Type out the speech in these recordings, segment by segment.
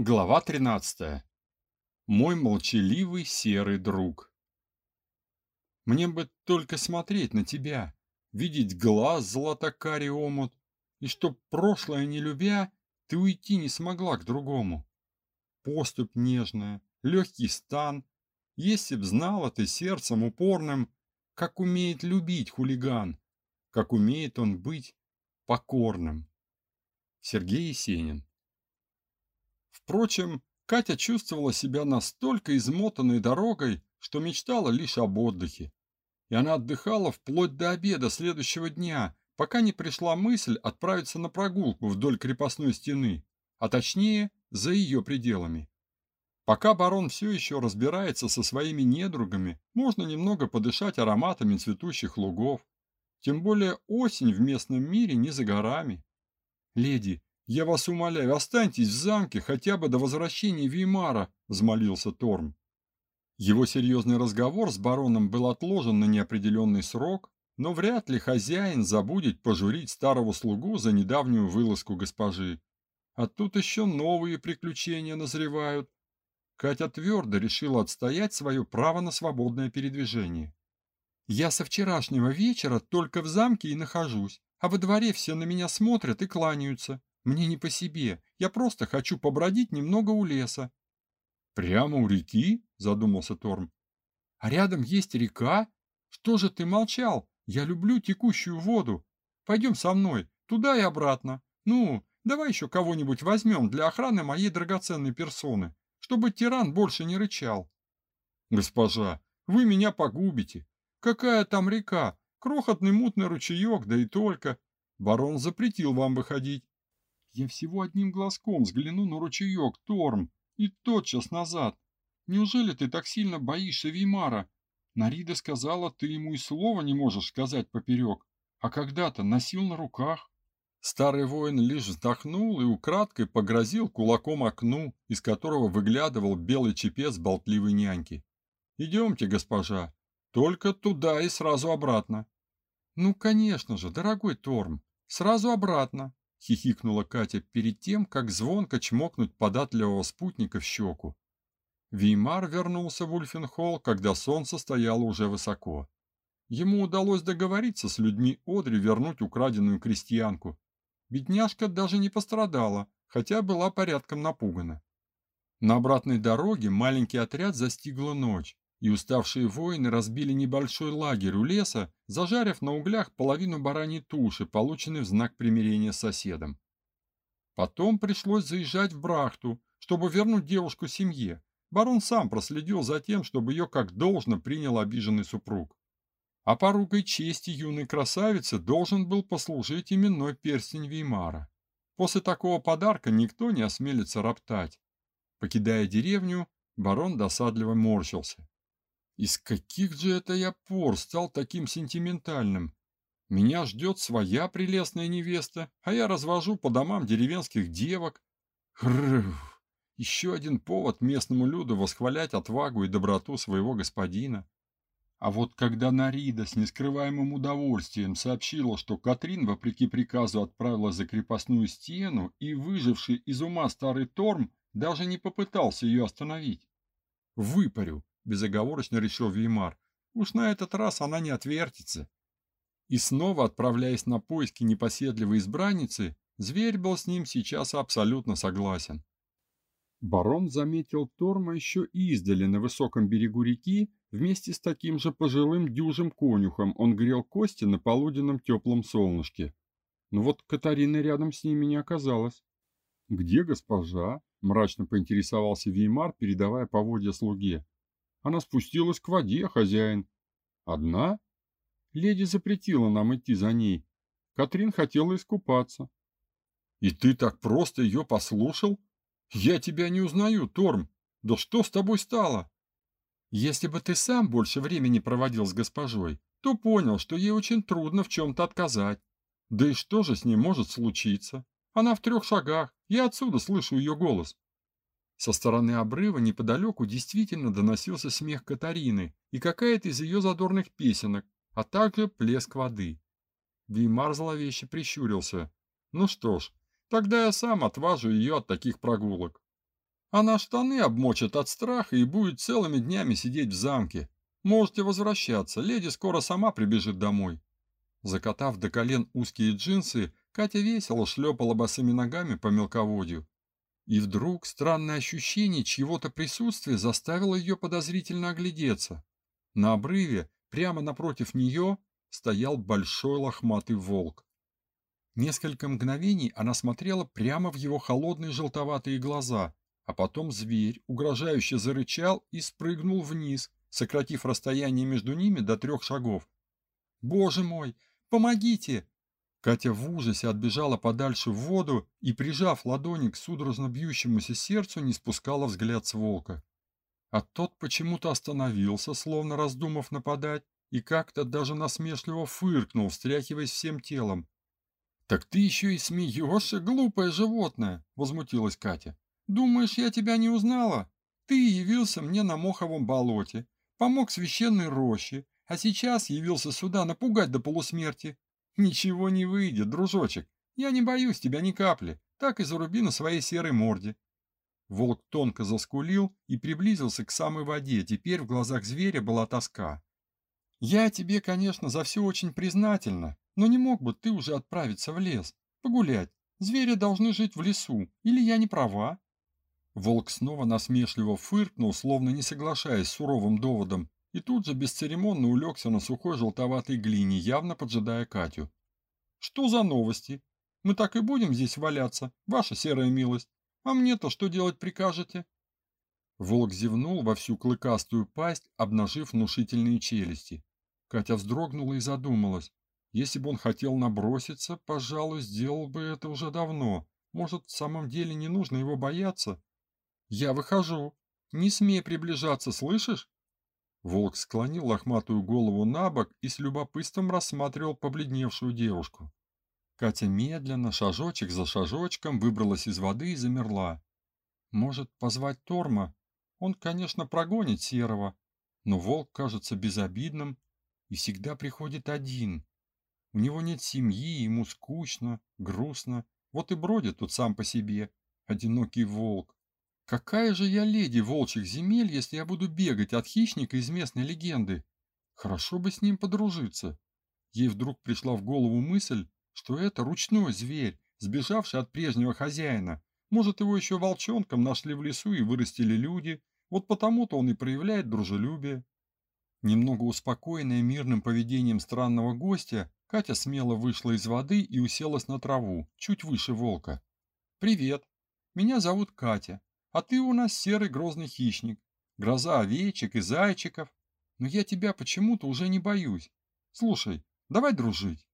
Глава 13. Мой молчаливый серый друг. Мне бы только смотреть на тебя, видеть глаз золотокарий омут, и чтоб прошлое не любя, ты уйти не смогла к другому. Поступь нежная, легкий стан, если б знала ты сердцем упорным, как умеет любить хулиган, как умеет он быть покорным. Сергей Есенин Впрочем, Катя чувствовала себя настолько измотанной дорогой, что мечтала лишь об отдыхе. И она отдыхала вплоть до обеда следующего дня, пока не пришла мысль отправиться на прогулку вдоль крепостной стены, а точнее, за ее пределами. Пока барон все еще разбирается со своими недругами, можно немного подышать ароматами цветущих лугов. Тем более осень в местном мире не за горами. «Леди, «Я вас умоляю, останьтесь в замке хотя бы до возвращения Веймара», – взмолился Торм. Его серьезный разговор с бароном был отложен на неопределенный срок, но вряд ли хозяин забудет пожурить старого слугу за недавнюю вылазку госпожи. А тут еще новые приключения назревают. Катя твердо решила отстоять свое право на свободное передвижение. «Я со вчерашнего вечера только в замке и нахожусь, а во дворе все на меня смотрят и кланяются. Мне не по себе. Я просто хочу побродить немного у леса. Прямо у реки? Задумался Торм. А рядом есть река? Что же ты молчал? Я люблю текущую воду. Пойдем со мной, туда и обратно. Ну, давай еще кого-нибудь возьмем для охраны моей драгоценной персоны, чтобы тиран больше не рычал. Госпожа, вы меня погубите. Какая там река? Крохотный мутный ручеек, да и только. Барон запретил вам выходить. Я всего одним глазком взгляну на ручеек, Торм, и тотчас назад. Неужели ты так сильно боишься Веймара? Нарида сказала, ты ему и слова не можешь сказать поперек, а когда-то носил на руках. Старый воин лишь вздохнул и украдкой погрозил кулаком окну, из которого выглядывал белый чепец болтливой няньки. «Идемте, госпожа, только туда и сразу обратно». «Ну, конечно же, дорогой Торм, сразу обратно», — хихикнула Катя перед тем, как звонко чмокнуть податливого спутника в щеку. Веймар вернулся в Ульфенхолл, когда солнце стояло уже высоко. Ему удалось договориться с людьми Одри вернуть украденную крестьянку. Бедняжка даже не пострадала, хотя была порядком напугана. На обратной дороге маленький отряд застигла ночь и уставшие воины разбили небольшой лагерь у леса, зажарив на углях половину бараньей туши, полученной в знак примирения с соседом. Потом пришлось заезжать в Брахту, чтобы вернуть девушку семье. Барон сам проследил за тем, чтобы ее как должно принял обиженный супруг. А порукой чести юной красавицы должен был послужить именной перстень Веймара. После такого подарка никто не осмелится роптать. Покидая деревню, барон досадливо морщился. Из каких же это я пор стал таким сентиментальным? Меня ждет своя прелестная невеста, а я развожу по домам деревенских девок. Хрррр! Еще один повод местному люду восхвалять отвагу и доброту своего господина. А вот когда Нарида с нескрываемым удовольствием сообщила, что Катрин, вопреки приказу, отправилась за крепостную стену, и выживший из ума старый Торм даже не попытался ее остановить. Выпарю, безоговорочно решил Веймар. Уж на этот раз она не отвертится. И снова отправляясь на поиски непоседливой избранницы, зверь был с ним сейчас абсолютно согласен. Барон заметил Торма еще издали на высоком берегу реки, вместе с таким же пожилым дюжим конюхом он грел кости на полуденном теплом солнышке. Но вот Катарины рядом с ними не оказалось. «Где госпожа?» – мрачно поинтересовался Веймар, передавая поводья слуге. Она спустилась к воде, хозяин. Одна? Леди запретила нам идти за ней. Катрин хотела искупаться. И ты так просто ее послушал? Я тебя не узнаю, Торм. Да что с тобой стало? Если бы ты сам больше времени проводил с госпожой, то понял, что ей очень трудно в чем-то отказать. Да и что же с ней может случиться? Она в трех шагах, я отсюда слышу ее голос. Со стороны обрыва неподалеку действительно доносился смех Катарины и какая-то из ее задорных песенок, а также плеск воды. Веймар зловеще прищурился. Ну что ж, тогда я сам отважу ее от таких прогулок. Она штаны обмочит от страха и будет целыми днями сидеть в замке. Можете возвращаться, леди скоро сама прибежит домой. Закатав до колен узкие джинсы, Катя весело шлепала босыми ногами по мелководью. И вдруг странное ощущение чьего-то присутствия заставило ее подозрительно оглядеться. На обрыве, прямо напротив нее, стоял большой лохматый волк. Несколько мгновений она смотрела прямо в его холодные желтоватые глаза, а потом зверь угрожающе зарычал и спрыгнул вниз, сократив расстояние между ними до трех шагов. «Боже мой, помогите!» Катя в ужасе отбежала подальше в воду и, прижав ладони к судорожно бьющемуся сердцу, не спускала взгляд с волка. А тот почему-то остановился, словно раздумав нападать, и как-то даже насмешливо фыркнул, встряхиваясь всем телом. «Так ты еще и смеешься, глупое животное!» — возмутилась Катя. «Думаешь, я тебя не узнала? Ты явился мне на Моховом болоте, помог священной роще, а сейчас явился сюда напугать до полусмерти. Ничего не выйдет, дружочек. Я не боюсь тебя ни капли. Так и заруби на своей серой морде. Волк тонко заскулил и приблизился к самой воде. Теперь в глазах зверя была тоска. Я тебе, конечно, за все очень признательна, но не мог бы ты уже отправиться в лес, погулять. Звери должны жить в лесу, или я не права? Волк снова насмешливо фыркнул, словно не соглашаясь с суровым доводом, и тут же бесцеремонно улегся на сухой желтоватой глине, явно поджидая Катю. «Что за новости? Мы так и будем здесь валяться, ваша серая милость. А мне-то что делать прикажете?» Волк зевнул во всю клыкастую пасть, обнажив внушительные челюсти. Катя вздрогнула и задумалась. Если бы он хотел наброситься, пожалуй, сделал бы это уже давно. Может, в самом деле не нужно его бояться? «Я выхожу. Не смей приближаться, слышишь?» Волк склонил лохматую голову на бок и с любопытством рассматривал побледневшую девушку. Катя медленно, шажочек за шажочком, выбралась из воды и замерла. Может, позвать Торма? Он, конечно, прогонит Серого, но волк кажется безобидным и всегда приходит один. У него нет семьи, ему скучно, грустно, вот и бродит тут сам по себе, одинокий волк. Какая же я леди волчьих земель, если я буду бегать от хищника из местной легенды? Хорошо бы с ним подружиться. Ей вдруг пришла в голову мысль, что это ручной зверь, сбежавший от прежнего хозяина. Может, его еще волчонком нашли в лесу и вырастили люди, вот потому-то он и проявляет дружелюбие. Немного успокоенная мирным поведением странного гостя, Катя смело вышла из воды и уселась на траву, чуть выше волка. «Привет, меня зовут Катя. А ты у нас серый грозный хищник, гроза овечек и зайчиков. Но я тебя почему-то уже не боюсь. Слушай, давай дружить.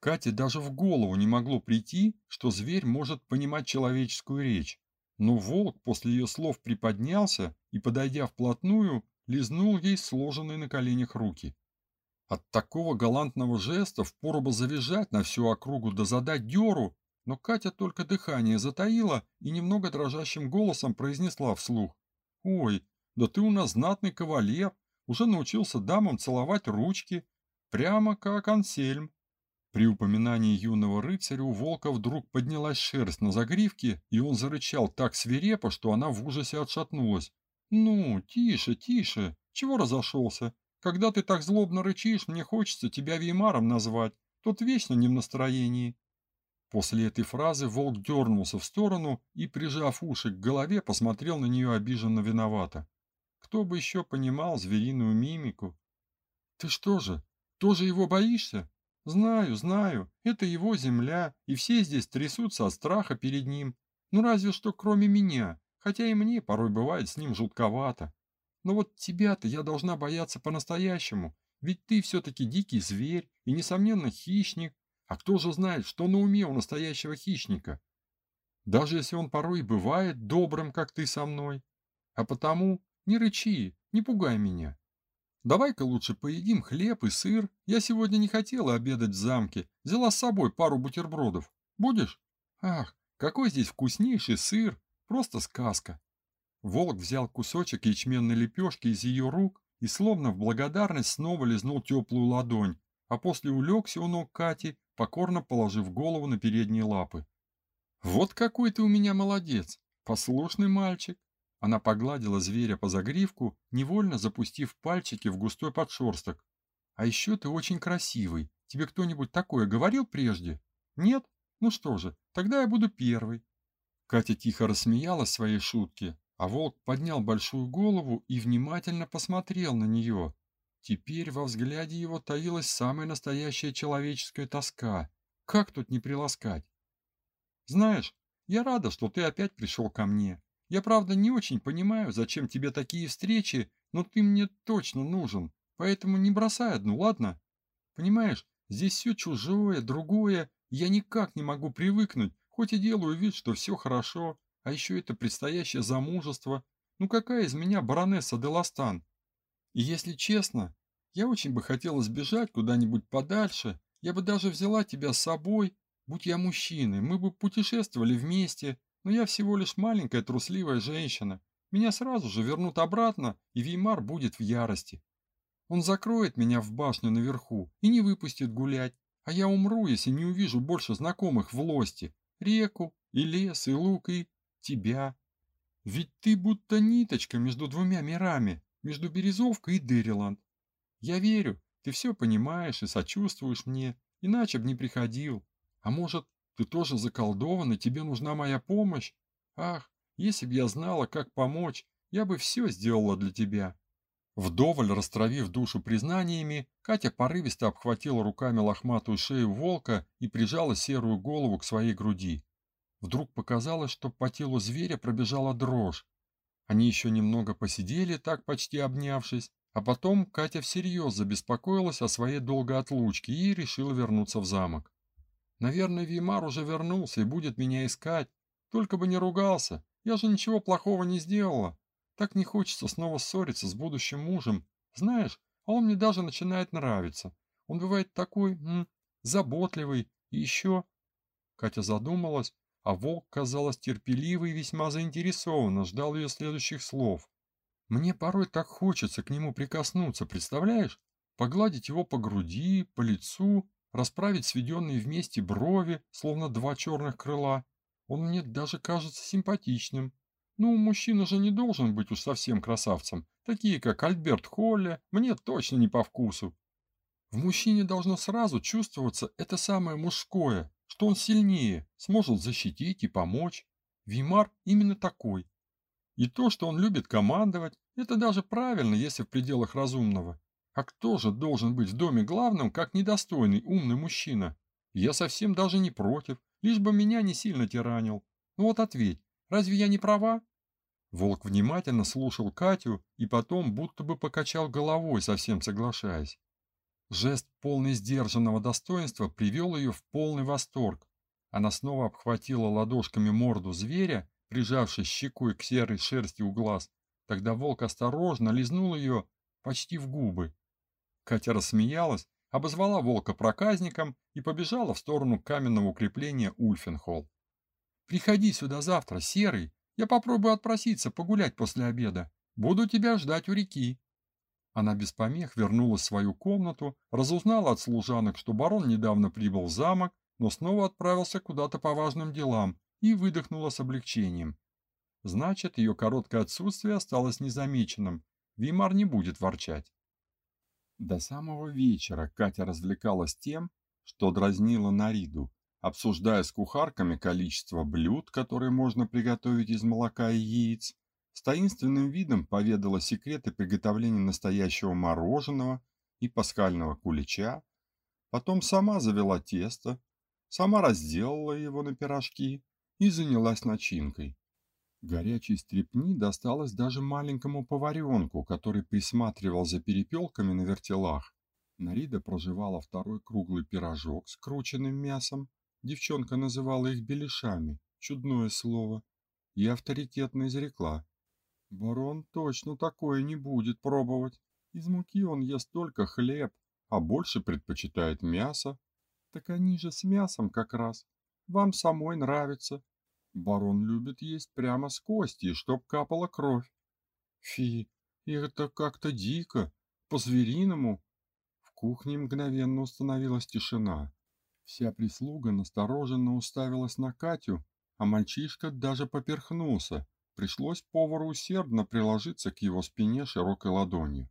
Кате даже в голову не могло прийти, что зверь может понимать человеческую речь. Но волк после ее слов приподнялся и, подойдя вплотную, лизнул ей сложенные на коленях руки. От такого галантного жеста впору бы завизжать на всю округу да задать дёру, но Катя только дыхание затаила и немного дрожащим голосом произнесла вслух. «Ой, да ты у нас знатный кавалер, уже научился дамам целовать ручки, прямо как Ансельм». При упоминании юного рыцаря у волка вдруг поднялась шерсть на загривке, и он зарычал так свирепо, что она в ужасе отшатнулась. «Ну, тише, тише, чего разошелся? Когда ты так злобно рычишь, мне хочется тебя Веймаром назвать, тот вечно не в настроении». После этой фразы волк дернулся в сторону и, прижав уши к голове, посмотрел на нее обиженно виновато. Кто бы еще понимал звериную мимику? «Ты что же, тоже его боишься?» «Знаю, знаю, это его земля, и все здесь трясутся от страха перед ним. Ну разве что кроме меня, хотя и мне порой бывает с ним жутковато. Но вот тебя-то я должна бояться по-настоящему, ведь ты все-таки дикий зверь и, несомненно, хищник, а кто же знает, что на уме у настоящего хищника? Даже если он порой бывает добрым, как ты со мной. А потому не рычи, не пугай меня. Давай-ка лучше поедим хлеб и сыр. Я сегодня не хотела обедать в замке. Взяла с собой пару бутербродов. Будешь? Ах, какой здесь вкуснейший сыр. Просто сказка. Волк взял кусочек ячменной лепешки из ее рук и словно в благодарность снова лизнул теплую ладонь, а после улегся у ног Кати, покорно положив голову на передние лапы. «Вот какой ты у меня молодец! Послушный мальчик. Она погладила зверя по загривку, невольно запустив пальчики в густой подшерсток. А еще ты очень красивый. Тебе кто-нибудь такое говорил прежде? Нет? Ну что же, тогда я буду первый. Катя тихо рассмеялась своей шутке, а волк поднял большую голову и внимательно посмотрел на нее. Теперь во взгляде его таилась самая настоящая человеческая тоска. Как тут не приласкать? Знаешь, я рада, что ты опять пришел ко мне. Я, правда, не очень понимаю, зачем тебе такие встречи, но ты мне точно нужен, поэтому не бросай одну, ладно? Понимаешь, здесь все чужое, другое, я никак не могу привыкнуть, хоть и делаю вид, что все хорошо, а еще это предстоящее замужество. Ну какая из меня баронесса Деластан? И если честно, я очень бы хотела сбежать куда-нибудь подальше, я бы даже взяла тебя с собой, будь я мужчиной, мы бы путешествовали вместе, но я всего лишь маленькая трусливая женщина. Меня сразу же вернут обратно, и Веймар будет в ярости. Он закроет меня в башню наверху и не выпустит гулять, а я умру, если не увижу больше знакомых в лости, реку, и лес, и лук, и тебя. Ведь ты будто ниточка между двумя мирами, между Березовкой и Дериланд. Я верю, ты все понимаешь и сочувствуешь мне, иначе б не приходил. А может, ты тоже заколдован, и тебе нужна моя помощь? Ах, если б я знала, как помочь, я бы все сделала для тебя. Вдоволь растравив душу признаниями, Катя порывисто обхватила руками лохматую шею волка и прижала серую голову к своей груди. Вдруг показалось, что по телу зверя пробежала дрожь. Они еще немного посидели, так почти обнявшись, а потом Катя всерьез забеспокоилась о своей долгой отлучке и решила вернуться в замок. Наверное, Вимар уже вернулся и будет меня искать. Только бы не ругался. Я же ничего плохого не сделала. Так не хочется снова ссориться с будущим мужем. Знаешь, а он мне даже начинает нравиться. Он бывает такой, м, заботливый. И еще... Катя задумалась, а волк, казалось, терпеливый и весьма заинтересованно ждал ее следующих слов. Мне порой так хочется к нему прикоснуться, представляешь? Погладить его по груди, по лицу, расправить сведенные вместе брови, словно два черных крыла. Он мне даже кажется симпатичным. Ну, мужчина же не должен быть уж совсем красавцем. Такие, как Альберт Холли, мне точно не по вкусу. В мужчине должно сразу чувствоваться это самое мужское, что он сильнее, сможет защитить и помочь. Вимар именно такой. И то, что он любит командовать, это даже правильно, если в пределах разумного. А кто же должен быть в доме главным, как недостойный умный мужчина? Я совсем даже не против, лишь бы меня не сильно тиранил. Ну вот ответь, разве я не права? Волк внимательно слушал Катю и потом будто бы покачал головой, совсем соглашаясь. Жест полный сдержанного достоинства привел ее в полный восторг. Она снова обхватила ладошками морду зверя, прижавшись щекой к серой шерсти у глаз. Тогда волк осторожно лизнул ее почти в губы. Катя рассмеялась, обозвала волка проказником и побежала в сторону каменного укрепления Ульфенхолл. «Приходи сюда завтра, Серый, я попробую отпроситься погулять после обеда. Буду тебя ждать у реки. Она без помех вернулась в свою комнату, разузнала от служанок, что барон недавно прибыл в замок, но снова отправился куда-то по важным делам и выдохнула с облегчением. Значит, ее короткое отсутствие осталось незамеченным. Вимар не будет ворчать. До самого вечера Катя развлекалась тем, что дразнила Нариду, обсуждая с кухарками количество блюд, которые можно приготовить из молока и яиц, с таинственным видом поведала секреты приготовления настоящего мороженого и пасхального кулича, потом сама завела тесто, сама разделала его на пирожки и занялась начинкой. Горячей стрепни досталось даже маленькому поваренку, который присматривал за перепелками на вертелах. Нарида проживала второй круглый пирожок с крученным мясом, Девчонка называла их беляшами, чудное слово, и авторитетно изрекла. Барон точно такое не будет пробовать. Из муки он ест только хлеб, а больше предпочитает мясо. Так они же с мясом как раз. Вам самой нравится. Барон любит есть прямо с кости, чтоб капала кровь. Фи, это как-то дико, по-звериному. В кухне мгновенно установилась тишина. Вся прислуга настороженно уставилась на Катю, а мальчишка даже поперхнулся. Пришлось повару усердно приложиться к его спине широкой ладонью.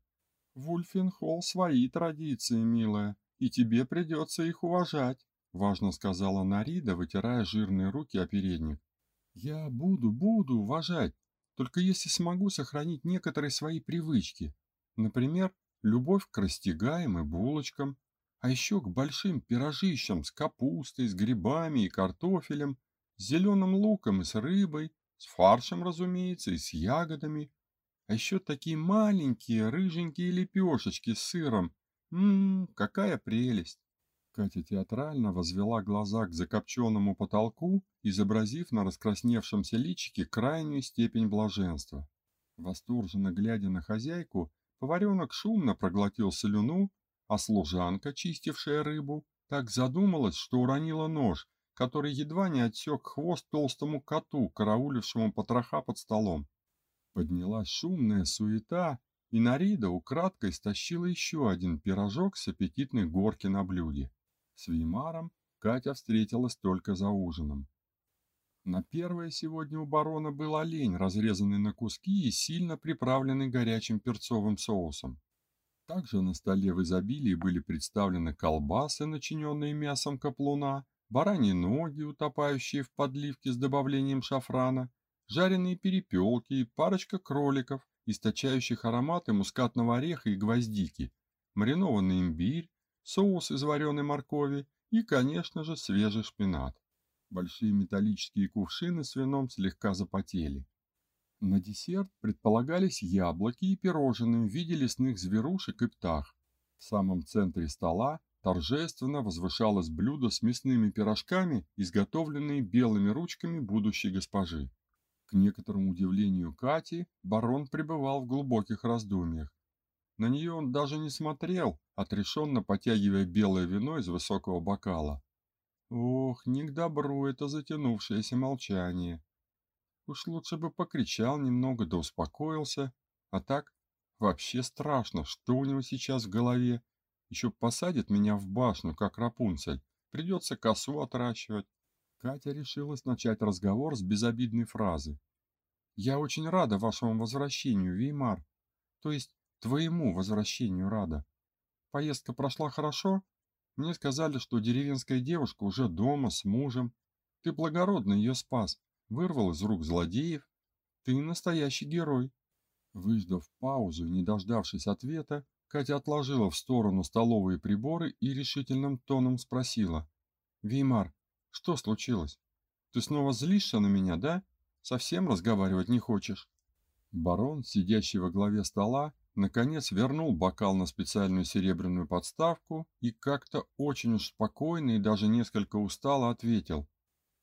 В Ульфенхолл свои традиции, милая, и тебе придется их уважать, важно сказала Нарида, вытирая жирные руки о передник. Я буду, буду уважать, только если смогу сохранить некоторые свои привычки. Например, любовь к растягаем и булочкам, а еще к большим пирожищам с капустой, с грибами и картофелем, с зеленым луком и с рыбой, с фаршем, разумеется, и с ягодами, а еще такие маленькие рыженькие лепешечки с сыром. Ммм, какая прелесть! Катя театрально возвела глаза к закопченному потолку, изобразив на раскрасневшемся личике крайнюю степень блаженства. Восторженно глядя на хозяйку, поваренок шумно проглотил слюну, а служанка, чистившая рыбу, так задумалась, что уронила нож, который едва не отсек хвост толстому коту, караулившему потроха под столом. Поднялась шумная суета, и Нарида украдкой стащила еще один пирожок с аппетитной горки на блюде. С Веймаром Катя встретилась только за ужином. На первое сегодня у барона был олень, разрезанный на куски и сильно приправленный горячим перцовым соусом. Также на столе в изобилии были представлены колбасы, начиненные мясом каплуна, бараньи ноги, утопающие в подливке с добавлением шафрана, жареные перепелки и парочка кроликов, источающих ароматы мускатного ореха и гвоздики, маринованный имбирь, соус из вареной моркови и, конечно же, свежий шпинат. Большие металлические кувшины с вином слегка запотели. На десерт предполагались яблоки и пирожные в виде лесных зверушек и птах. В самом центре стола торжественно возвышалось блюдо с мясными пирожками, изготовленные белыми ручками будущей госпожи. К некоторому удивлению Кати, барон пребывал в глубоких раздумьях. На нее он даже не смотрел, отрешенно потягивая белое вино из высокого бокала. Ох, не к добру это затянувшееся молчание. Уж лучше бы покричал немного да успокоился, а так вообще страшно, что у него сейчас в голове. Еще посадит меня в башню, как Рапунцель, придется косу отращивать. Катя решилась начать разговор с безобидной фразы. «Я очень рада вашему возвращению, Веймар. То есть твоему возвращению рада. Поездка прошла хорошо? Мне сказали, что деревенская девушка уже дома с мужем. Ты благородно ее спас, вырвал из рук злодеев. Ты настоящий герой». Выждав паузу и не дождавшись ответа, Катя отложила в сторону столовые приборы и решительным тоном спросила. «Веймар, что случилось? Ты снова злишься на меня, да? Совсем разговаривать не хочешь?» Барон, сидящий во главе стола, наконец вернул бокал на специальную серебряную подставку и как-то очень уж спокойно и даже несколько устало ответил.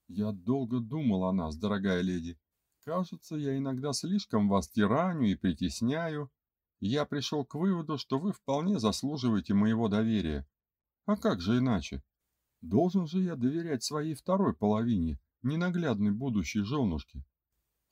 «Я долго думал о нас, дорогая леди. Кажется, я иногда слишком вас тираню и притесняю. Я пришел к выводу, что вы вполне заслуживаете моего доверия. А как же иначе? Должен же я доверять своей второй половине, ненаглядной будущей женушке.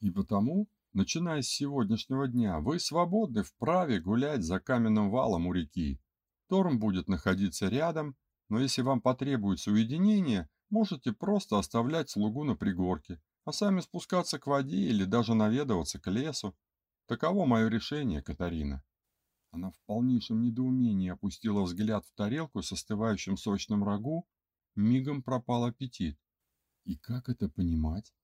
И потому, начиная с сегодняшнего дня, вы свободны вправе гулять за каменным валом у реки. Торм будет находиться рядом, но если вам потребуется уединение, можете просто оставлять слугу на пригорке, а сами спускаться к воде или даже наведываться к лесу. Таково мое решение, Катарина. Она в полнейшем недоумении опустила взгляд в тарелку с остывающим сочным рагу мигом пропал аппетит. И как это понимать?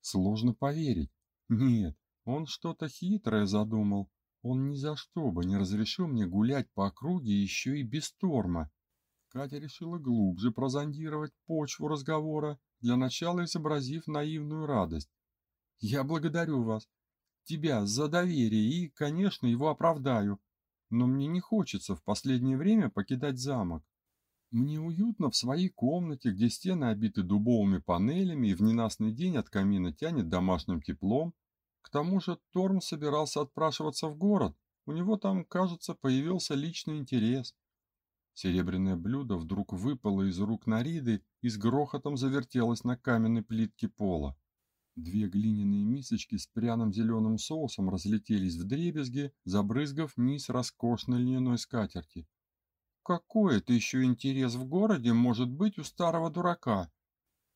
Сложно поверить. Нет, он что-то хитрое задумал. Он ни за что бы не разрешил мне гулять по округе еще и без торма. Катя решила глубже прозондировать почву разговора, для начала изобразив наивную радость. «Я благодарю вас, тебя, за доверие и, конечно, его оправдаю. Но мне не хочется в последнее время покидать замок. Мне уютно в своей комнате, где стены обиты дубовыми панелями и в ненастный день от камина тянет домашним теплом. К тому же Торм собирался отпрашиваться в город. У него там, кажется, появился личный интерес. Серебряное блюдо вдруг выпало из рук Нариды и с грохотом завертелось на каменной плитке пола. Две глиняные мисочки с пряным зеленым соусом разлетелись в дребезги, забрызгав низ роскошной льняной скатерти. Какой это еще интерес в городе может быть у старого дурака?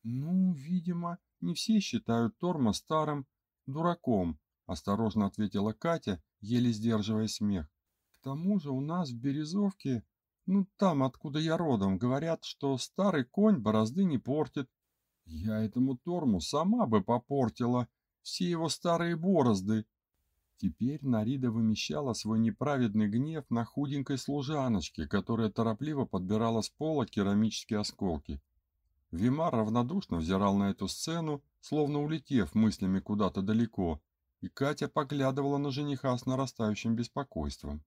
Ну, видимо, Не все считают Торма старым дураком, осторожно ответила Катя, еле сдерживая смех. К тому же у нас в Березовке, ну там, откуда я родом, говорят, что старый конь борозды не портит. Я этому Торму сама бы попортила все его старые борозды. Теперь Нарида вымещала свой неправедный гнев на худенькой служаночке, которая торопливо подбирала с пола керамические осколки. Вимар равнодушно взирал на эту сцену, словно улетев мыслями куда-то далеко, и Катя поглядывала на жениха с нарастающим беспокойством.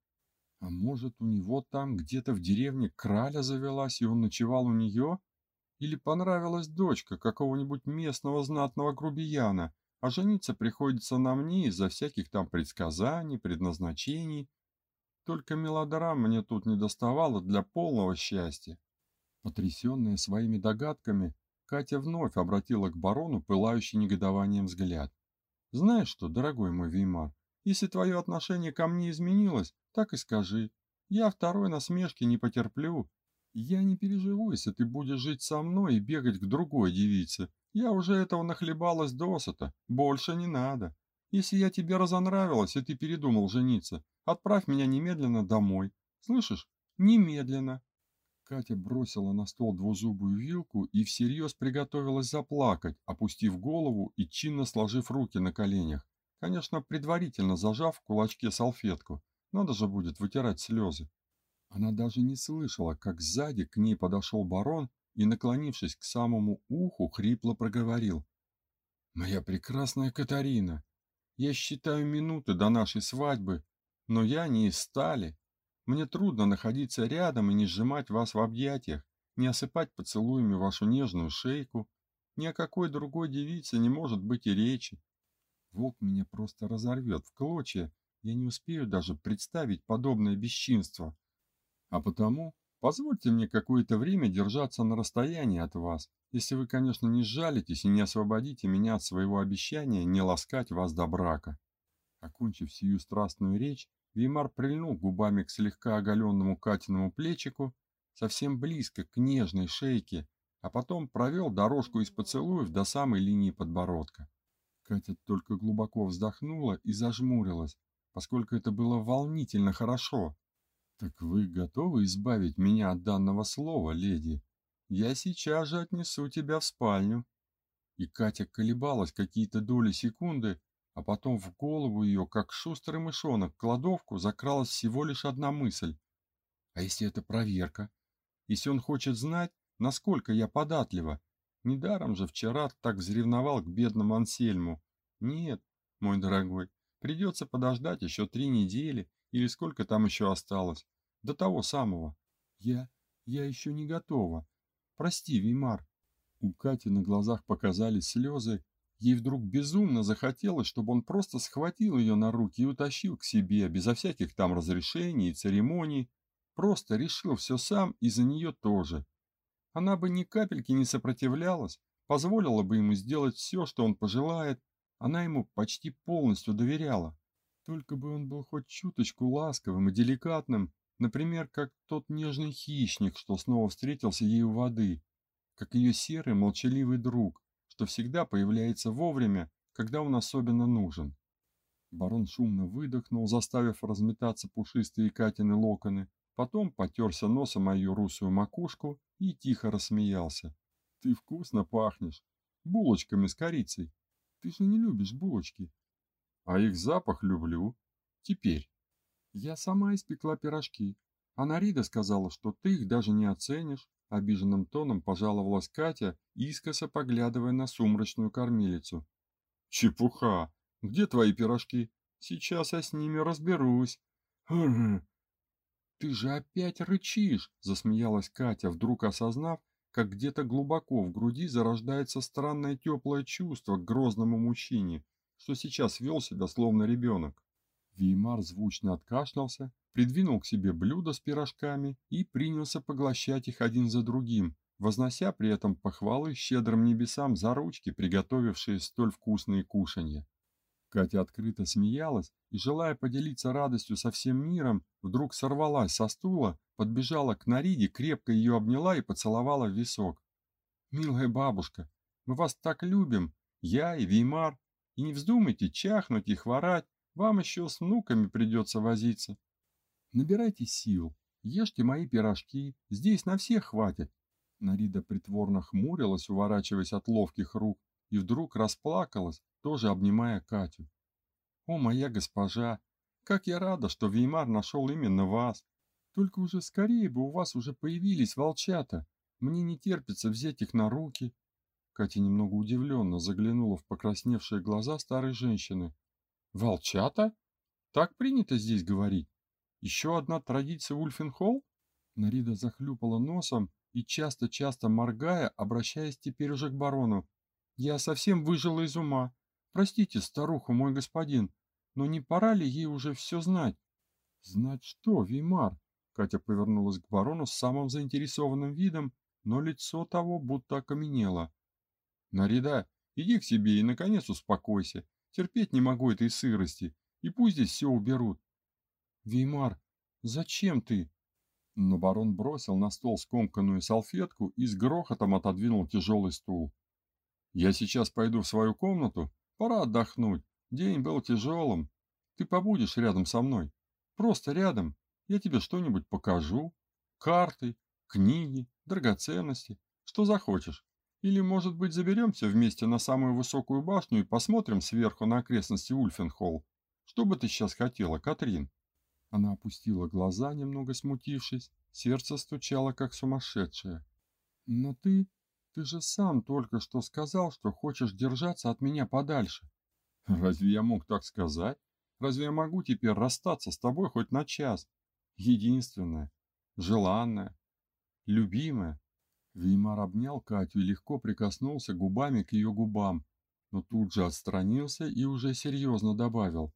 А может, у него там где-то в деревне краля завелась, и он ночевал у нее? Или понравилась дочка какого-нибудь местного знатного грубияна, а жениться приходится на мне из-за всяких там предсказаний, предназначений. Только мелодрам мне тут не доставало для полного счастья. Потрясенная своими догадками, Катя вновь обратила к барону пылающий негодованием взгляд. «Знаешь что, дорогой мой Веймар, если твое отношение ко мне изменилось, так и скажи. Я второй насмешки не потерплю. Я не переживу, если ты будешь жить со мной и бегать к другой девице. Я уже этого нахлебалась досыта, больше не надо. Если я тебе разонравилась, и ты передумал жениться, отправь меня немедленно домой. Слышишь? Немедленно. Катя бросила на стол двузубую вилку и всерьез приготовилась заплакать, опустив голову и чинно сложив руки на коленях. Конечно, предварительно зажав в кулачке салфетку. Надо же будет вытирать слезы. Она даже не слышала, как сзади к ней подошел барон и, наклонившись к самому уху, хрипло проговорил. «Моя прекрасная Катарина, я считаю минуты до нашей свадьбы, но я не из стали. Мне трудно находиться рядом и не сжимать вас в объятиях, не осыпать поцелуями вашу нежную шейку. Ни о какой другой девице не может быть и речи. Волк меня просто разорвет в клочья, я не успею даже представить подобное бесчинство. А потому позвольте мне какое-то время держаться на расстоянии от вас, если вы, конечно, не сжалитесь и не освободите меня от своего обещания не ласкать вас до брака. Окончив сию страстную речь, Веймар прильнул губами к слегка оголенному Катиному плечику, совсем близко к нежной шейке, а потом провел дорожку из поцелуев до самой линии подбородка. Катя только глубоко вздохнула и зажмурилась, поскольку это было волнительно хорошо. «Так вы готовы избавить меня от данного слова, леди? Я сейчас же отнесу тебя в спальню». И Катя колебалась какие-то доли секунды, а потом в голову ее, как шустрый мышонок, кладовку закралась всего лишь одна мысль. А если это проверка? Если он хочет знать, насколько я податлива? Недаром же вчера так взревновал к бедному Ансельму. Нет, мой дорогой, придется подождать еще три недели или сколько там еще осталось. До того самого. Я... я еще не готова. Прости, Вимар. У Кати на глазах показались слезы, Ей вдруг безумно захотелось, чтобы он просто схватил ее на руки и утащил к себе, безо всяких там разрешений и церемоний. Просто решил все сам и за нее тоже. Она бы ни капельки не сопротивлялась, позволила бы ему сделать все, что он пожелает. Она ему почти полностью доверяла. Только бы он был хоть чуточку ласковым и деликатным, например, как тот нежный хищник, что снова встретился ей у воды, как ее серый молчаливый друг, что всегда появляется вовремя, когда он особенно нужен. Барон шумно выдохнул, заставив разметаться пушистые Катины локоны, потом потерся носом мою русую макушку и тихо рассмеялся. «Ты вкусно пахнешь. Булочками с корицей. Ты же не любишь булочки. А их запах люблю. Теперь. Я сама испекла пирожки. А Нарида сказала, что ты их даже не оценишь, обиженным тоном пожаловалась Катя, искоса поглядывая на сумрачную кормилицу. Чепуха. Где твои пирожки? Сейчас я с ними разберусь. Ты же опять рычишь, засмеялась Катя, вдруг осознав, как где-то глубоко в груди зарождается странное теплое чувство к грозному мужчине, что сейчас вел себя словно ребенок. Веймар звучно откашлялся, придвинул к себе блюдо с пирожками и принялся поглощать их один за другим, вознося при этом похвалы щедрым небесам за ручки, приготовившие столь вкусные кушанья. Катя открыто смеялась и, желая поделиться радостью со всем миром, вдруг сорвалась со стула, подбежала к Нариде, крепко ее обняла и поцеловала в висок. «Милая бабушка, мы вас так любим, Я и Веймар. И не вздумайте чахнуть и хворать, вам еще с внуками придется возиться. Набирайте сил, ешьте мои пирожки, здесь на всех хватит. Нарида притворно хмурилась, уворачиваясь от ловких рук, и вдруг расплакалась, тоже обнимая Катю. «О, моя госпожа, как я рада, что Веймар нашел именно вас! Только уже скорее бы у вас уже появились волчата. Мне не терпится взять их на руки». Катя немного удивленно заглянула в покрасневшие глаза старой женщины. «Волчата? Так принято здесь говорить? Еще одна традиция Ульфенхолл?» Нарида захлюпала носом и часто-часто моргая, обращаясь теперь уже к барону. «Я совсем выжила из ума. Простите, старуху, мой господин, но не пора ли ей уже все знать?» «Знать что, Веймар?» Катя повернулась к барону с самым заинтересованным видом, но лицо того будто окаменело. «Нарида, иди к себе и, наконец, успокойся. Терпеть не могу этой сырости, и пусть здесь все уберут». «Веймар, зачем ты?» Но барон бросил на стол скомканную салфетку и с грохотом отодвинул тяжелый стул. «Я сейчас пойду в свою комнату. Пора отдохнуть. День был тяжелым. Ты побудешь рядом со мной. Просто рядом. Я тебе что-нибудь покажу. Карты, книги, драгоценности. Что захочешь. Или, может быть, заберемся вместе на самую высокую башню и посмотрим сверху на окрестности Ульфенхолл. Что бы ты сейчас хотела, Катрин?» Она опустила глаза, немного смутившись. Сердце стучало, как сумасшедшее. «Но ты... ты же сам только что сказал, что хочешь держаться от меня подальше». «Разве я мог так сказать? Разве я могу теперь расстаться с тобой хоть на час? Единственная, желанная, любимая». Веймар обнял Катю и легко прикоснулся губами к ее губам, но тут же отстранился и уже серьезно добавил.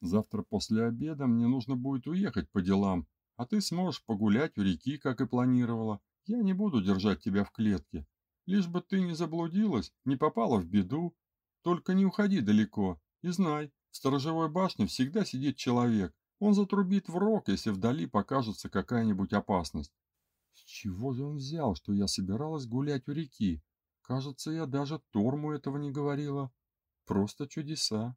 Завтра после обеда мне нужно будет уехать по делам, а ты сможешь погулять у реки, как и планировала. Я не буду держать тебя в клетке. Лишь бы ты не заблудилась, не попала в беду. Только не уходи далеко. И знай, в сторожевой башне всегда сидит человек. Он затрубит в рог, если вдали покажется какая-нибудь опасность. С чего же он взял, что я собиралась гулять у реки? Кажется, я даже Торму этого не говорила. Просто чудеса.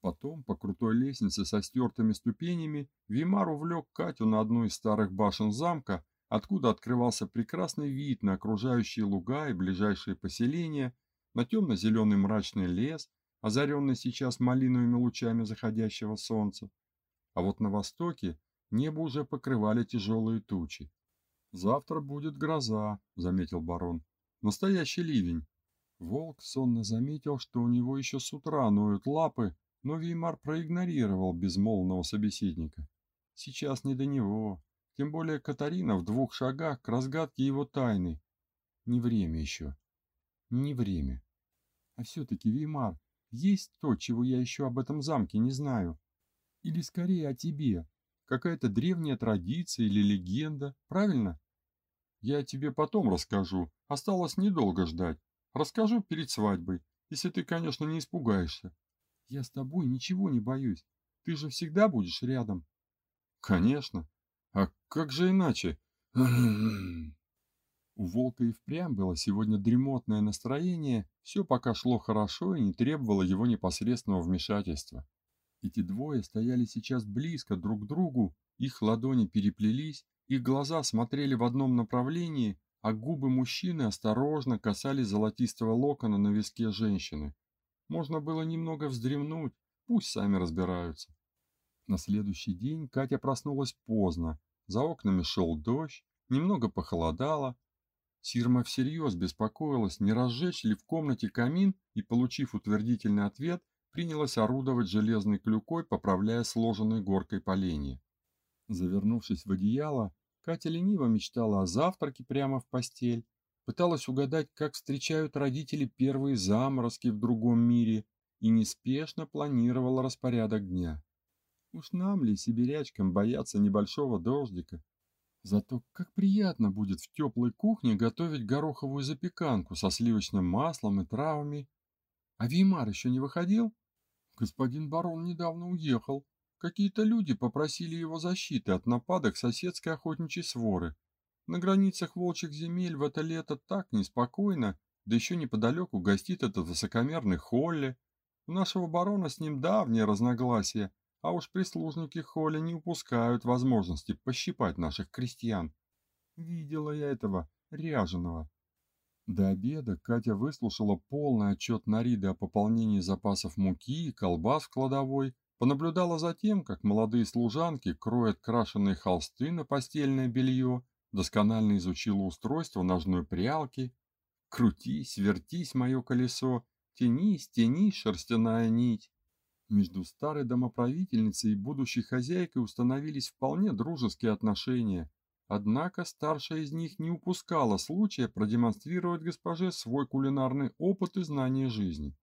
Потом, по крутой лестнице со стертыми ступенями, Вимар увлек Катю на одну из старых башен замка, откуда открывался прекрасный вид на окружающие луга и ближайшие поселения, на темно-зеленый мрачный лес, озаренный сейчас малиновыми лучами заходящего солнца. А вот на востоке небо уже покрывали тяжелые тучи. «Завтра будет гроза», — заметил барон. «Настоящий ливень». Волк сонно заметил, что у него еще с утра ноют лапы, но Веймар проигнорировал безмолвного собеседника. Сейчас не до него, тем более Катарина в двух шагах к разгадке его тайны. Не время еще. Не время. А все-таки, Веймар, есть то, чего я еще об этом замке не знаю. Или скорее о тебе. Какая-то древняя традиция или легенда, правильно? Я тебе потом расскажу. Осталось недолго ждать. Расскажу перед свадьбой, если ты, конечно, не испугаешься. Я с тобой ничего не боюсь. Ты же всегда будешь рядом. Конечно. А как же иначе? У волка и впрямь было сегодня дремотное настроение, все пока шло хорошо и не требовало его непосредственного вмешательства. Эти двое стояли сейчас близко друг к другу, их ладони переплелись, их глаза смотрели в одном направлении, а губы мужчины осторожно касались золотистого локона на виске женщины. Можно было немного вздремнуть, пусть сами разбираются. На следующий день Катя проснулась поздно. За окнами шел дождь, немного похолодало. Сирма всерьез беспокоилась, не разжечь ли в комнате камин, и, получив утвердительный ответ, принялась орудовать железной клюкой, поправляя сложенной горкой поленья. Завернувшись в одеяло, Катя лениво мечтала о завтраке прямо в постель, пыталась угадать, как встречают родители первые заморозки в другом мире и неспешно планировала распорядок дня. Уж нам ли, сибирячкам, бояться небольшого дождика? Зато как приятно будет в теплой кухне готовить гороховую запеканку со сливочным маслом и травами. А Веймар еще не выходил? Господин барон недавно уехал. Какие-то люди попросили его защиты от нападок соседской охотничьей своры. На границах волчьих земель в это лето так неспокойно, Да еще неподалеку гостит этот высокомерный Холли. У нашего барона с ним давние разногласия, а уж прислужники Холли не упускают возможности пощипать наших крестьян. Видела я этого ряженого. До обеда Катя выслушала полный отчет Нариды о пополнении запасов муки и колбас в кладовой, понаблюдала за тем, как молодые служанки кроют крашеные холсты на постельное белье, досконально изучила устройство ножной прялки. Крутись, вертись, мое колесо, тянись, тянись, шерстяная нить. Между старой домоправительницей и будущей хозяйкой установились вполне дружеские отношения. Однако старшая из них не упускала случая продемонстрировать госпоже свой кулинарный опыт и знание жизни.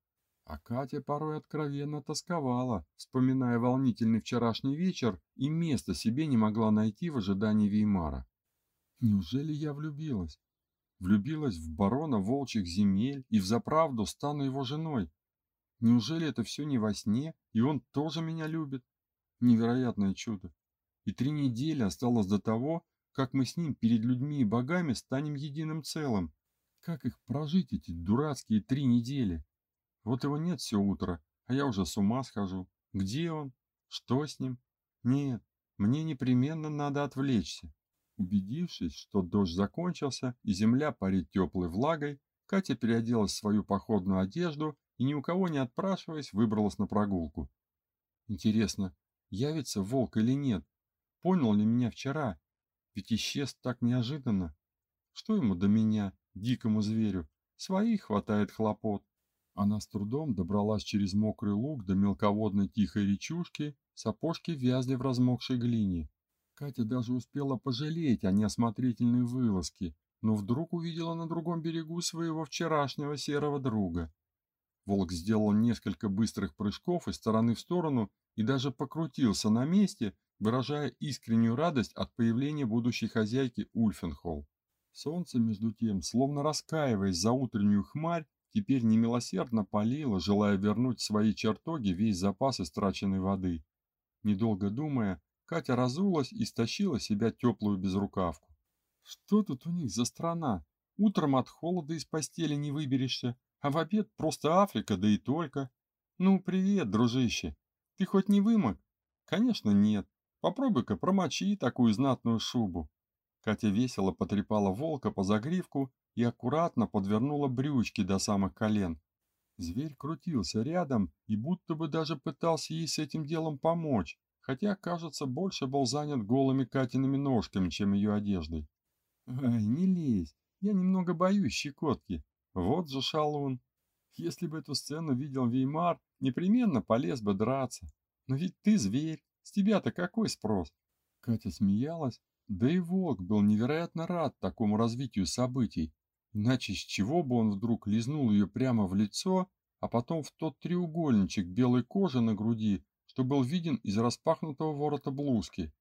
А Катя порой откровенно тосковала, вспоминая волнительный вчерашний вечер и места себе не могла найти в ожидании Веймара. Неужели я влюбилась? Влюбилась в барона волчьих земель и взаправду стану его женой. Неужели это все не во сне, и он тоже меня любит? Невероятное чудо. И три недели осталось до того, как мы с ним перед людьми и богами станем единым целым. Как их прожить, эти дурацкие три недели? Вот его нет все утро, а я уже с ума схожу. Где он? Что с ним? Нет, мне непременно надо отвлечься. Убедившись, что дождь закончился и земля парит теплой влагой, Катя переоделась в свою походную одежду и ни у кого не отпрашиваясь выбралась на прогулку. Интересно, явится волк или нет? Понял ли меня вчера ведь исчез так неожиданно. Что ему до меня, дикому зверю? Своих хватает хлопот. Она с трудом добралась через мокрый луг до мелководной тихой речушки, сапожки вязли в размокшей глине. Катя даже успела пожалеть о неосмотрительной вылазке, но вдруг увидела на другом берегу своего вчерашнего серого друга. Волк сделал несколько быстрых прыжков из стороны в сторону и даже покрутился на месте, выражая искреннюю радость от появления будущей хозяйки Ульфенхолл. Солнце, между тем, словно раскаиваясь за утреннюю хмарь, теперь немилосердно палило, желая вернуть в свои чертоги весь запас истраченной воды. Недолго думая, Катя разулась и стащила себя теплую безрукавку. Что тут у них за страна? Утром от холода из постели не выберешься, а в обед просто Африка, да и только. Ну, привет, дружище. Ты хоть не вымок? Конечно, нет. Попробуй-ка промочи такую знатную шубу. Катя весело потрепала волка по загривку и аккуратно подвернула брючки до самых колен. Зверь крутился рядом и будто бы даже пытался ей с этим делом помочь, хотя, кажется, больше был занят голыми Катиными ножками, чем ее одеждой. «Ай, не лезь, я немного боюсь щекотки. Вот же шалун. Если бы эту сцену видел Веймар, непременно полез бы драться. Но ведь ты зверь, с тебя-то какой спрос? Катя смеялась, да и волк был невероятно рад такому развитию событий. Иначе с чего бы он вдруг лизнул ее прямо в лицо, а потом в тот треугольничек белой кожи на груди, что был виден из распахнутого ворота блузки.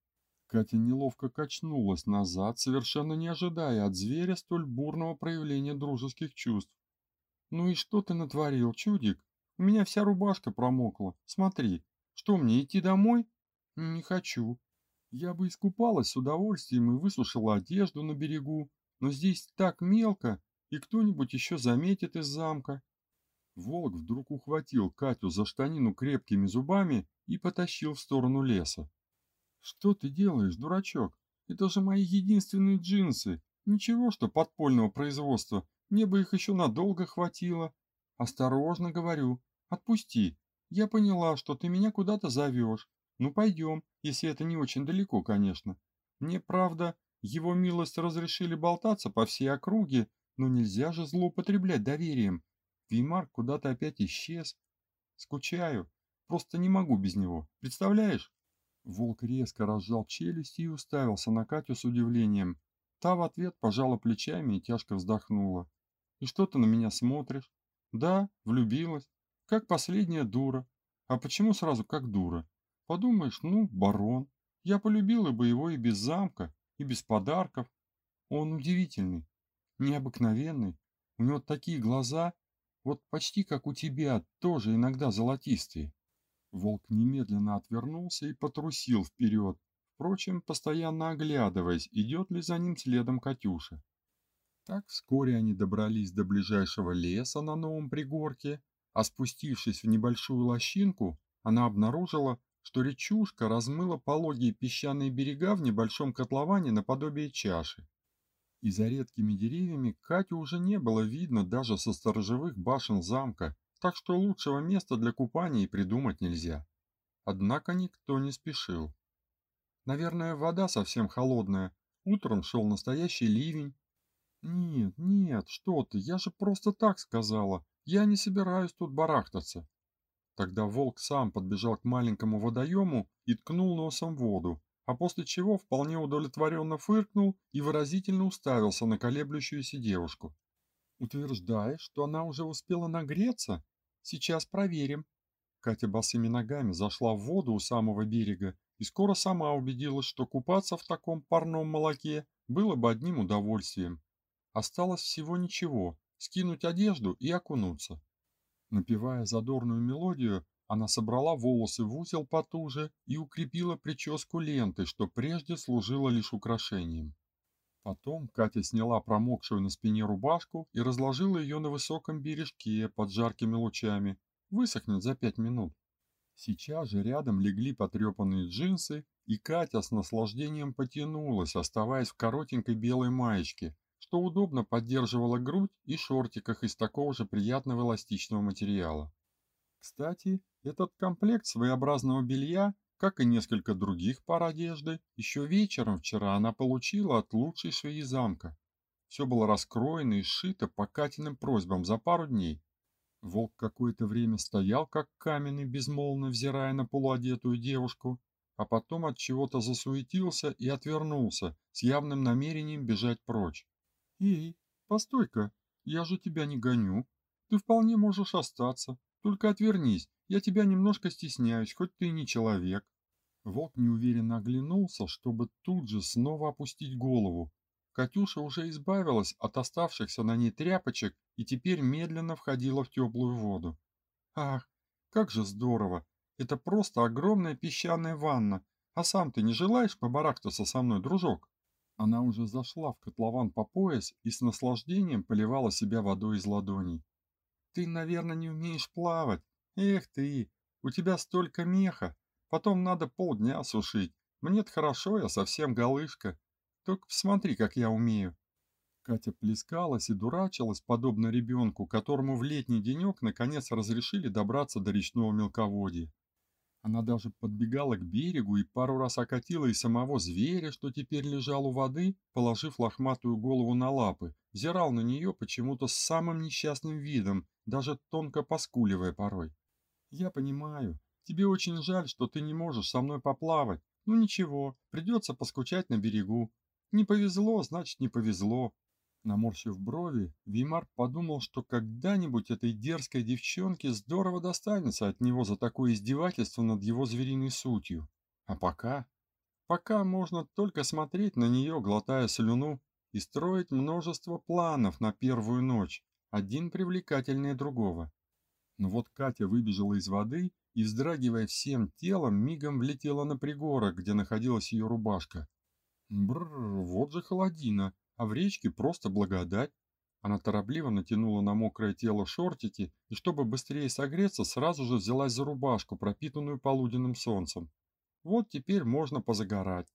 Катя неловко качнулась назад, совершенно не ожидая от зверя столь бурного проявления дружеских чувств. «Ну и что ты натворил, чудик? У меня вся рубашка промокла. Смотри, что мне идти домой?» Не хочу. Я бы искупалась с удовольствием и высушила одежду на берегу, но здесь так мелко, и кто-нибудь еще заметит из замка. Волк вдруг ухватил Катю за штанину крепкими зубами и потащил в сторону леса. «Что ты делаешь, дурачок? Это же мои единственные джинсы. Ничего, что подпольного производства. Мне бы их еще надолго хватило. Осторожно говорю. Отпусти. Я поняла, что ты меня куда-то зовешь. Ну пойдем, если это не очень далеко, конечно. Мне, правда, его милость разрешили болтаться по всей округе, но нельзя же злоупотреблять доверием. Веймар куда-то опять исчез. Скучаю. Просто не могу без него. Представляешь? Волк резко разжал челюсти и уставился на Катю с удивлением. Та в ответ пожала плечами и тяжко вздохнула. «И что ты на меня смотришь?» «Да, влюбилась. Как последняя дура. А почему сразу как дура? Подумаешь, ну, барон. Я полюбила бы его и без замка, и без подарков. Он удивительный, необыкновенный. У него такие глаза, вот почти как у тебя, тоже иногда золотистые. Волк немедленно отвернулся и потрусил вперед, впрочем, постоянно оглядываясь, идет ли за ним следом Катюша. Так вскоре они добрались до ближайшего леса на новом пригорке, а спустившись в небольшую лощинку, она обнаружила, что речушка размыла пологие песчаные берега в небольшом котловане наподобие чаши. И за редкими деревьями Катю уже не было видно даже со сторожевых башен замка, так что лучшего места для купания и придумать нельзя. Однако никто не спешил. Наверное, вода совсем холодная. Утром шел настоящий ливень. Нет, нет, что ты, я же просто так сказала. Я не собираюсь тут барахтаться. Тогда волк сам подбежал к маленькому водоему и ткнул носом в воду, а после чего вполне удовлетворенно фыркнул и выразительно уставился на колеблющуюся девушку. «Утверждаешь, что она уже успела нагреться? Сейчас проверим». Катя босыми ногами зашла в воду у самого берега и скоро сама убедилась, что купаться в таком парном молоке было бы одним удовольствием. Осталось всего ничего – скинуть одежду и окунуться. Напевая задорную мелодию, она собрала волосы в узел потуже и укрепила прическу лентой, что прежде служило лишь украшением. Потом Катя сняла промокшую на спине рубашку и разложила ее на высоком бережке под жаркими лучами. Высохнет за пять минут. Сейчас же рядом легли потрепанные джинсы, и Катя с наслаждением потянулась, оставаясь в коротенькой белой маечке, что удобно поддерживала грудь и шортиках из такого же приятного эластичного материала. Кстати, этот комплект своеобразного белья, как и несколько других пар одежды, еще вечером вчера она получила от лучшей швеи замка. Все было раскроено и сшито по Катиным просьбам за пару дней. Волк какое-то время стоял, как каменный, безмолвно взирая на полуодетую девушку, а потом от чего-то засуетился и отвернулся, с явным намерением бежать прочь. «Эй, постой-ка, я же тебя не гоню. Ты вполне можешь остаться. Только отвернись, я тебя немножко стесняюсь, хоть ты и не человек». Волк неуверенно оглянулся, чтобы тут же снова опустить голову. Катюша уже избавилась от оставшихся на ней тряпочек и теперь медленно входила в теплую воду. «Ах, как же здорово! Это просто огромная песчаная ванна. А сам ты не желаешь побарахтаться со мной, дружок?» Она уже зашла в котлован по пояс и с наслаждением поливала себя водой из ладоней. «Ты, наверное, не умеешь плавать. Эх ты, у тебя столько меха. Потом надо полдня сушить. Мне-то хорошо, я совсем голышка. Только посмотри, как я умею». Катя плескалась и дурачилась, подобно ребенку, которому в летний денек наконец разрешили добраться до речного мелководья. Она даже подбегала к берегу и пару раз окатила и самого зверя, что теперь лежал у воды, положив лохматую голову на лапы, взирал на нее почему-то с самым несчастным видом, даже тонко поскуливая порой. «Я понимаю, тебе очень жаль, что ты не можешь со мной поплавать. Ну ничего, придется поскучать на берегу. Не повезло, значит не повезло. Наморщив брови, Вимар подумал, что когда-нибудь этой дерзкой девчонке здорово достанется от него за такое издевательство над его звериной сутью. А пока... Пока можно только смотреть на нее, глотая слюну, и строить множество планов на первую ночь, один привлекательнее другого. Но вот Катя выбежала из воды и, вздрагивая всем телом, мигом влетела на пригорок, где находилась ее рубашка. Бррр, вот же холодина а в речке просто благодать. Она торопливо натянула на мокрое тело шортики и, чтобы быстрее согреться, сразу же взялась за рубашку, пропитанную полуденным солнцем. Вот теперь можно позагорать.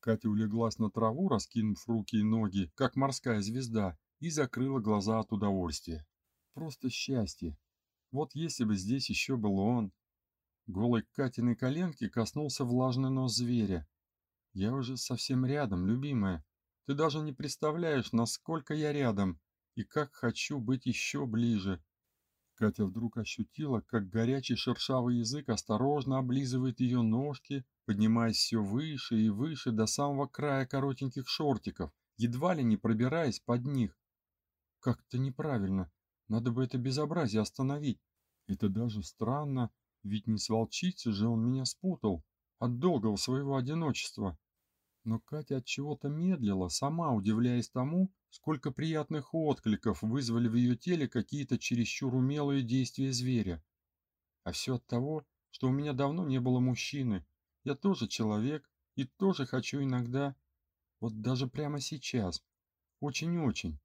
Катя улеглась на траву, раскинув руки и ноги, как морская звезда, и закрыла глаза от удовольствия. Просто счастье. Вот если бы здесь еще был он. Голой Катиной коленки коснулся влажный нос зверя. Я уже совсем рядом, любимая. Ты даже не представляешь, насколько я рядом и как хочу быть еще ближе. Катя вдруг ощутила, как горячий шершавый язык осторожно облизывает ее ножки, поднимаясь все выше и выше до самого края коротеньких шортиков, едва ли не пробираясь под них. Как-то неправильно. Надо бы это безобразие остановить. Это даже странно, ведь не с волчицей же он меня спутал от долгого своего одиночества. Но Катя от чего-то медлила, сама удивляясь тому, сколько приятных откликов вызвали в ее теле какие-то чересчур умелые действия зверя. А все от того, что у меня давно не было мужчины. Я тоже человек и тоже хочу иногда, вот даже прямо сейчас, очень-очень.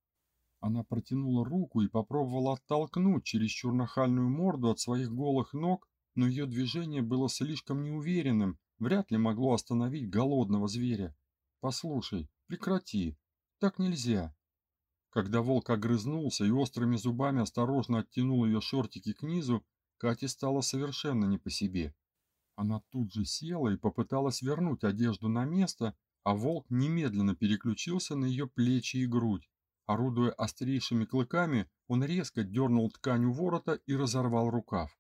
Она протянула руку и попробовала оттолкнуть чересчур нахальную морду от своих голых ног, но ее движение было слишком неуверенным, вряд ли могло остановить голодного зверя. «Послушай, прекрати, так нельзя». Когда волк огрызнулся и острыми зубами осторожно оттянул ее шортики к низу, Кате стало совершенно не по себе. Она тут же села и попыталась вернуть одежду на место, а волк немедленно переключился на ее плечи и грудь. Орудуя острейшими клыками, он резко дернул ткань у ворота и разорвал рукав.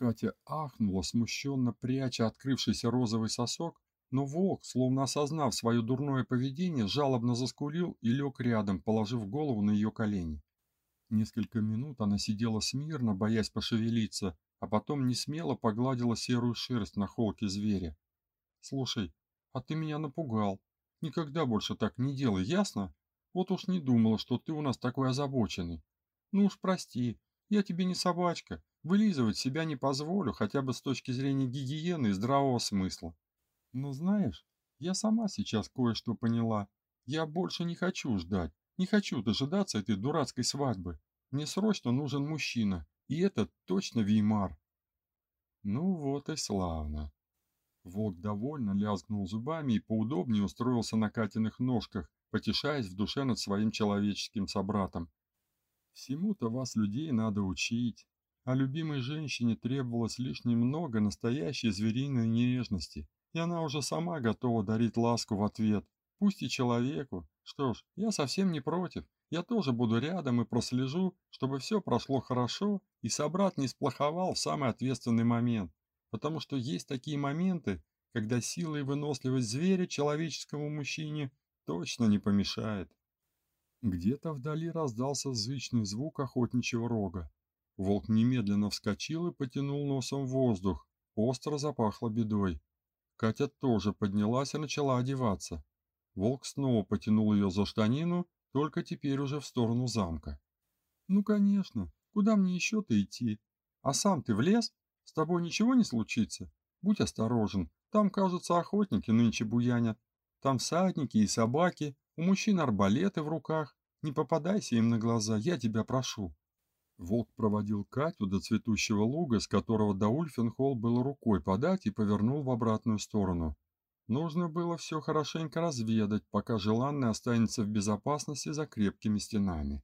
Катя ахнула, смущенно пряча открывшийся розовый сосок, но волк, словно осознав свое дурное поведение, жалобно заскулил и лег рядом, положив голову на ее колени. Несколько минут она сидела смирно, боясь пошевелиться, а потом не смело погладила серую шерсть на холке зверя. «Слушай, а ты меня напугал. Никогда больше так не делай, ясно? Вот уж не думала, что ты у нас такой озабоченный. Ну уж прости, я тебе не собачка, вылизывать себя не позволю, хотя бы с точки зрения гигиены и здравого смысла. Но знаешь, я сама сейчас кое-что поняла. Я больше не хочу ждать, не хочу дожидаться этой дурацкой свадьбы. Мне срочно нужен мужчина, и это точно Веймар. Ну вот и славно. Волк довольно лязгнул зубами и поудобнее устроился на Катиных ножках, потешаясь в душе над своим человеческим собратом. Всему-то вас, людей, надо учить. А любимой женщине требовалось лишь немного настоящей звериной нежности, и она уже сама готова дарить ласку в ответ, пусть и человеку. Что ж, я совсем не против. Я тоже буду рядом и прослежу, чтобы все прошло хорошо и собрат не сплоховал в самый ответственный момент. Потому что есть такие моменты, когда сила и выносливость зверя человеческому мужчине точно не помешает. Где-то вдали раздался зычный звук охотничьего рога. Волк немедленно вскочил и потянул носом воздух. Остро запахло бедой. Катя тоже поднялась и начала одеваться. Волк снова потянул ее за штанину, только теперь уже в сторону замка. «Ну, конечно. Куда мне еще-то идти? А сам ты в лес? С тобой ничего не случится? Будь осторожен. Там, кажется, охотники нынче буянят. Там всадники и собаки, у мужчин арбалеты в руках. Не попадайся им на глаза, я тебя прошу». Волк проводил Катю до цветущего луга, с которого до Ульфенхолл было рукой подать и повернул в обратную сторону. Нужно было все хорошенько разведать, пока желанный останется в безопасности за крепкими стенами.